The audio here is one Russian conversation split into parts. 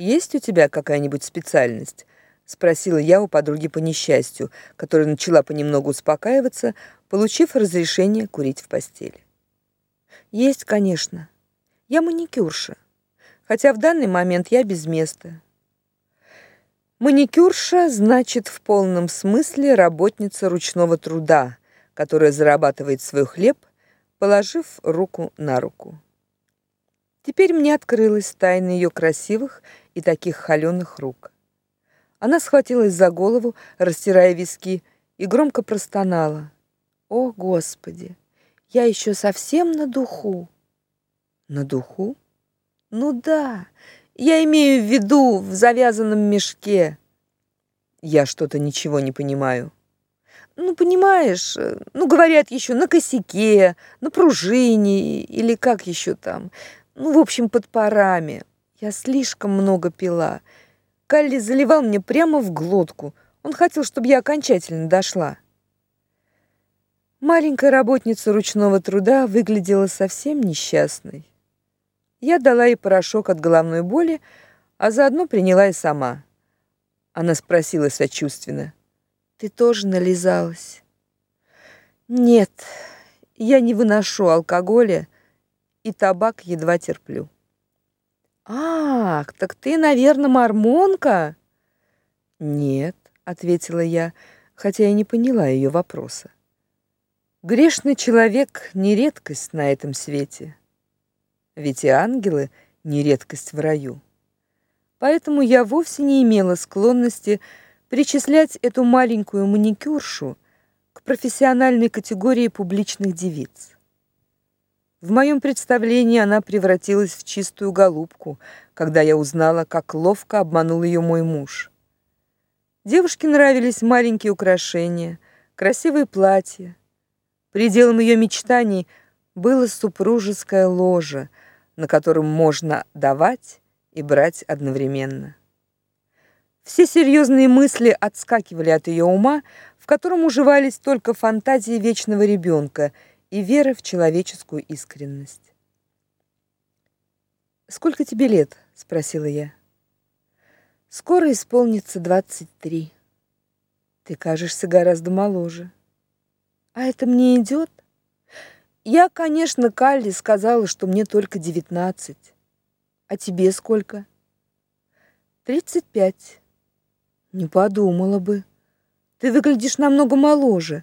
Есть у тебя какая-нибудь специальность? спросила я у подруги по несчастью, которая начала понемногу успокаиваться, получив разрешение курить в постели. Есть, конечно. Я маникюрша. Хотя в данный момент я без места. Маникюрша значит в полном смысле работница ручного труда, которая зарабатывает свой хлеб, положив руку на руку. Теперь мне открылась тайна ее красивых и таких холеных рук. Она схватилась за голову, растирая виски, и громко простонала: "О, господи, я еще совсем на духу". На духу? Ну да, я имею в виду в завязанном мешке. Я что-то ничего не понимаю. Ну, понимаешь, ну, говорят еще на косяке, на пружине или как еще там. Ну, в общем, под парами. Я слишком много пила. Калли заливал мне прямо в глотку. Он хотел, чтобы я окончательно дошла. Маленькая работница ручного труда выглядела совсем несчастной. Я дала ей порошок от головной боли, а заодно приняла и сама. Она спросила сочувственно: "Ты тоже нализалась?" "Нет, я не выношу алкоголя и табак едва терплю". Ах, так ты, наверное, мормонка? Нет, ответила я, хотя и не поняла ее вопроса. Грешный человек не редкость на этом свете. Ведь и ангелы не редкость в раю. Поэтому я вовсе не имела склонности причислять эту маленькую маникюршу к профессиональной категории публичных девиц. В моем представлении она превратилась в чистую голубку, когда я узнала, как ловко обманул ее мой муж. Девушке нравились маленькие украшения, красивые платья. Пределом ее мечтаний было супружеское ложе, на котором можно давать и брать одновременно. Все серьезные мысли отскакивали от ее ума, в котором уживались только фантазии вечного ребенка — и вера в человеческую искренность. Сколько тебе лет? спросила я. Скоро исполнится двадцать три. Ты кажешься гораздо моложе. А это мне идет? Я, конечно, Калли сказала, что мне только девятнадцать. А тебе сколько? Тридцать пять. Не подумала бы. Ты выглядишь намного моложе.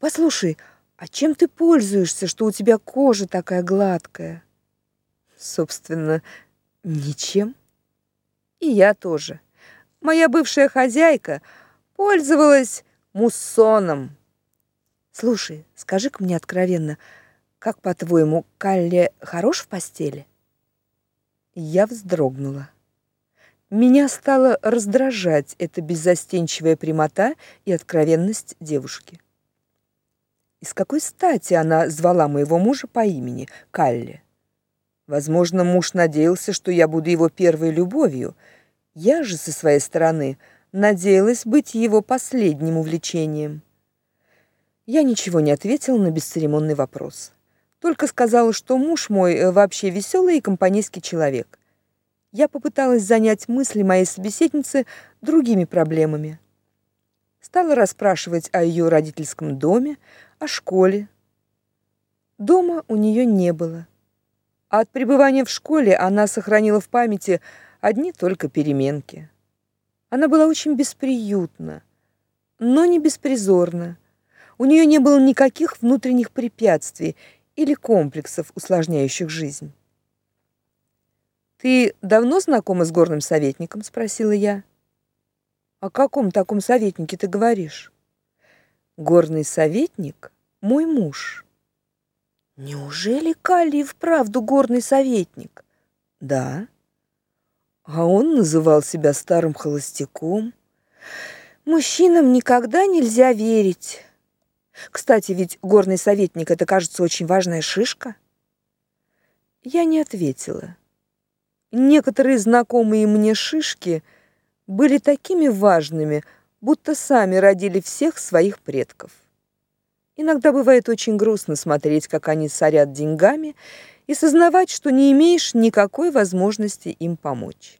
Послушай, а чем ты пользуешься, что у тебя кожа такая гладкая? Собственно, ничем. И я тоже. Моя бывшая хозяйка пользовалась муссоном. Слушай, скажи-ка мне откровенно, как, по-твоему, Калле хорош в постели? Я вздрогнула. Меня стало раздражать эта беззастенчивая прямота и откровенность девушки. И с какой стати она звала моего мужа по имени Калли? Возможно, муж надеялся, что я буду его первой любовью. Я же со своей стороны надеялась быть его последним увлечением. Я ничего не ответила на бесцеремонный вопрос. Только сказала, что муж мой э, вообще веселый и компанейский человек. Я попыталась занять мысли моей собеседницы другими проблемами. Стала расспрашивать о ее родительском доме, о школе. Дома у нее не было. А от пребывания в школе она сохранила в памяти одни только переменки. Она была очень бесприютна, но не беспризорна. У нее не было никаких внутренних препятствий или комплексов, усложняющих жизнь. Ты давно знакома с горным советником, спросила я. О каком таком советнике ты говоришь? Горный советник мой муж. Неужели Калли вправду горный советник? Да. А он называл себя старым холостяком. Мужчинам никогда нельзя верить. Кстати, ведь горный советник это, кажется, очень важная шишка. Я не ответила. Некоторые знакомые мне шишки были такими важными, будто сами родили всех своих предков. Иногда бывает очень грустно смотреть, как они сорят деньгами, и сознавать, что не имеешь никакой возможности им помочь.